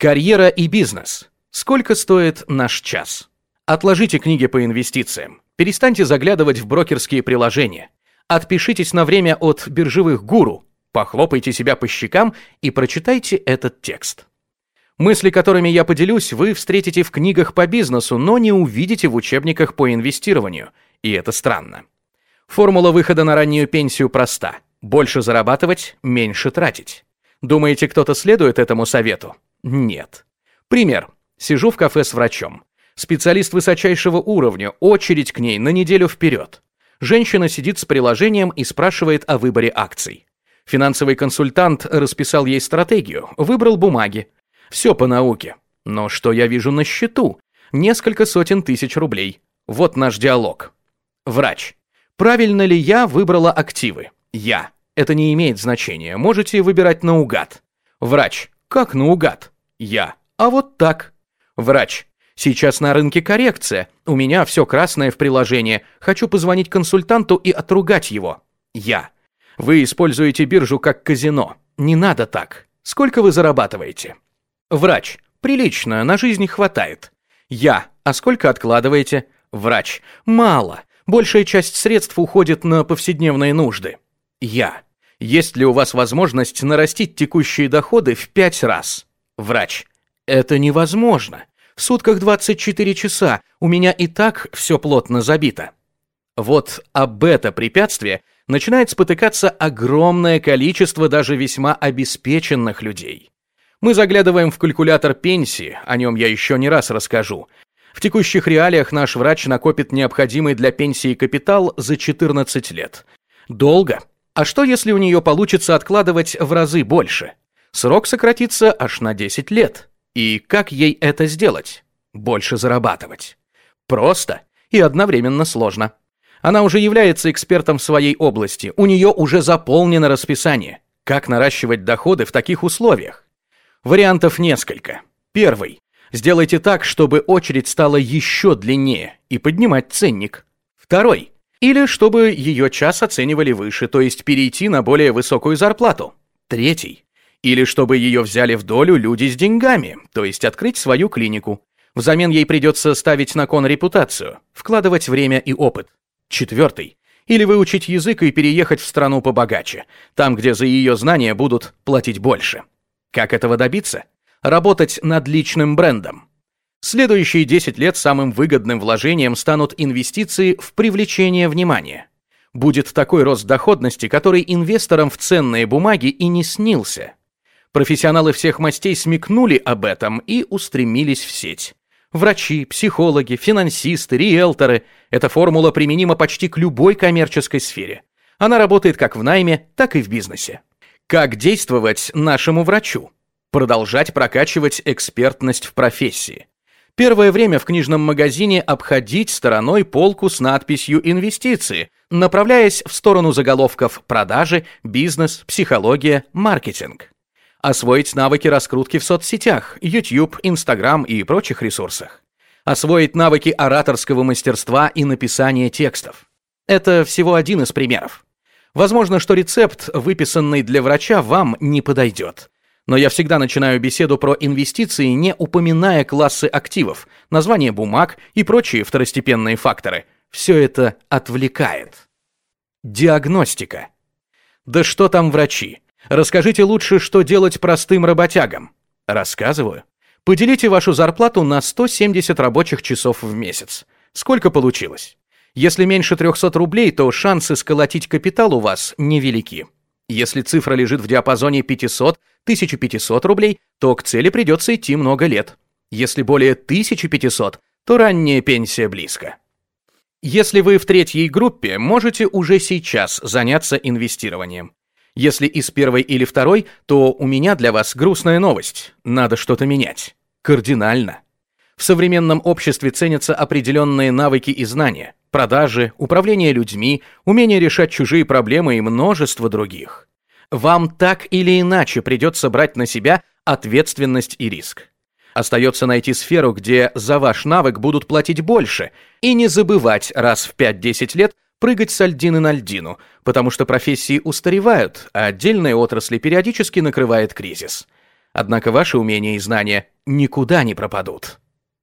Карьера и бизнес. Сколько стоит наш час? Отложите книги по инвестициям. Перестаньте заглядывать в брокерские приложения. Отпишитесь на время от биржевых гуру. Похлопайте себя по щекам и прочитайте этот текст. Мысли, которыми я поделюсь, вы встретите в книгах по бизнесу, но не увидите в учебниках по инвестированию. И это странно. Формула выхода на раннюю пенсию проста. Больше зарабатывать, меньше тратить. Думаете, кто-то следует этому совету? Нет. Пример. Сижу в кафе с врачом. Специалист высочайшего уровня, очередь к ней на неделю вперед. Женщина сидит с приложением и спрашивает о выборе акций. Финансовый консультант расписал ей стратегию, выбрал бумаги. Все по науке. Но что я вижу на счету? Несколько сотен тысяч рублей. Вот наш диалог. Врач. Правильно ли я выбрала активы? Я. Это не имеет значения. Можете выбирать наугад. Врач. Как наугад? Я. А вот так. Врач. Сейчас на рынке коррекция. У меня все красное в приложении. Хочу позвонить консультанту и отругать его. Я. Вы используете биржу как казино. Не надо так. Сколько вы зарабатываете? Врач. Прилично, на жизнь хватает. Я. А сколько откладываете? Врач. Мало. Большая часть средств уходит на повседневные нужды. Я. Есть ли у вас возможность нарастить текущие доходы в пять раз? Врач. Это невозможно. В сутках 24 часа, у меня и так все плотно забито. Вот об это препятствие начинает спотыкаться огромное количество даже весьма обеспеченных людей. Мы заглядываем в калькулятор пенсии, о нем я еще не раз расскажу. В текущих реалиях наш врач накопит необходимый для пенсии капитал за 14 лет. Долго, а что, если у нее получится откладывать в разы больше? Срок сократится аж на 10 лет. И как ей это сделать? Больше зарабатывать. Просто и одновременно сложно. Она уже является экспертом в своей области, у нее уже заполнено расписание. Как наращивать доходы в таких условиях? Вариантов несколько. Первый. Сделайте так, чтобы очередь стала еще длиннее и поднимать ценник. Второй. Или чтобы ее час оценивали выше, то есть перейти на более высокую зарплату. Третий. Или чтобы ее взяли в долю люди с деньгами, то есть открыть свою клинику. Взамен ей придется ставить на кон репутацию, вкладывать время и опыт. Четвертый. Или выучить язык и переехать в страну побогаче, там, где за ее знания будут платить больше. Как этого добиться? Работать над личным брендом. Следующие 10 лет самым выгодным вложением станут инвестиции в привлечение внимания. Будет такой рост доходности, который инвесторам в ценные бумаги и не снился. Профессионалы всех мастей смекнули об этом и устремились в сеть. Врачи, психологи, финансисты, риэлторы – эта формула применима почти к любой коммерческой сфере. Она работает как в найме, так и в бизнесе. Как действовать нашему врачу? Продолжать прокачивать экспертность в профессии. Первое время в книжном магазине обходить стороной полку с надписью «Инвестиции», направляясь в сторону заголовков «Продажи», «Бизнес», «Психология», «Маркетинг». Освоить навыки раскрутки в соцсетях, YouTube, Instagram и прочих ресурсах. Освоить навыки ораторского мастерства и написания текстов. Это всего один из примеров. Возможно, что рецепт, выписанный для врача, вам не подойдет. Но я всегда начинаю беседу про инвестиции, не упоминая классы активов, название бумаг и прочие второстепенные факторы. Все это отвлекает. Диагностика. Да что там врачи? Расскажите лучше, что делать простым работягам. Рассказываю. Поделите вашу зарплату на 170 рабочих часов в месяц. Сколько получилось? Если меньше 300 рублей, то шансы сколотить капитал у вас невелики. Если цифра лежит в диапазоне 500-1500 рублей, то к цели придется идти много лет. Если более 1500, то ранняя пенсия близко. Если вы в третьей группе, можете уже сейчас заняться инвестированием. Если из первой или второй, то у меня для вас грустная новость. Надо что-то менять. Кардинально. В современном обществе ценятся определенные навыки и знания продажи, управление людьми, умение решать чужие проблемы и множество других. Вам так или иначе придется брать на себя ответственность и риск. Остается найти сферу, где за ваш навык будут платить больше, и не забывать раз в 5-10 лет прыгать с альдины на льдину, потому что профессии устаревают, а отдельные отрасли периодически накрывает кризис. Однако ваши умения и знания никуда не пропадут.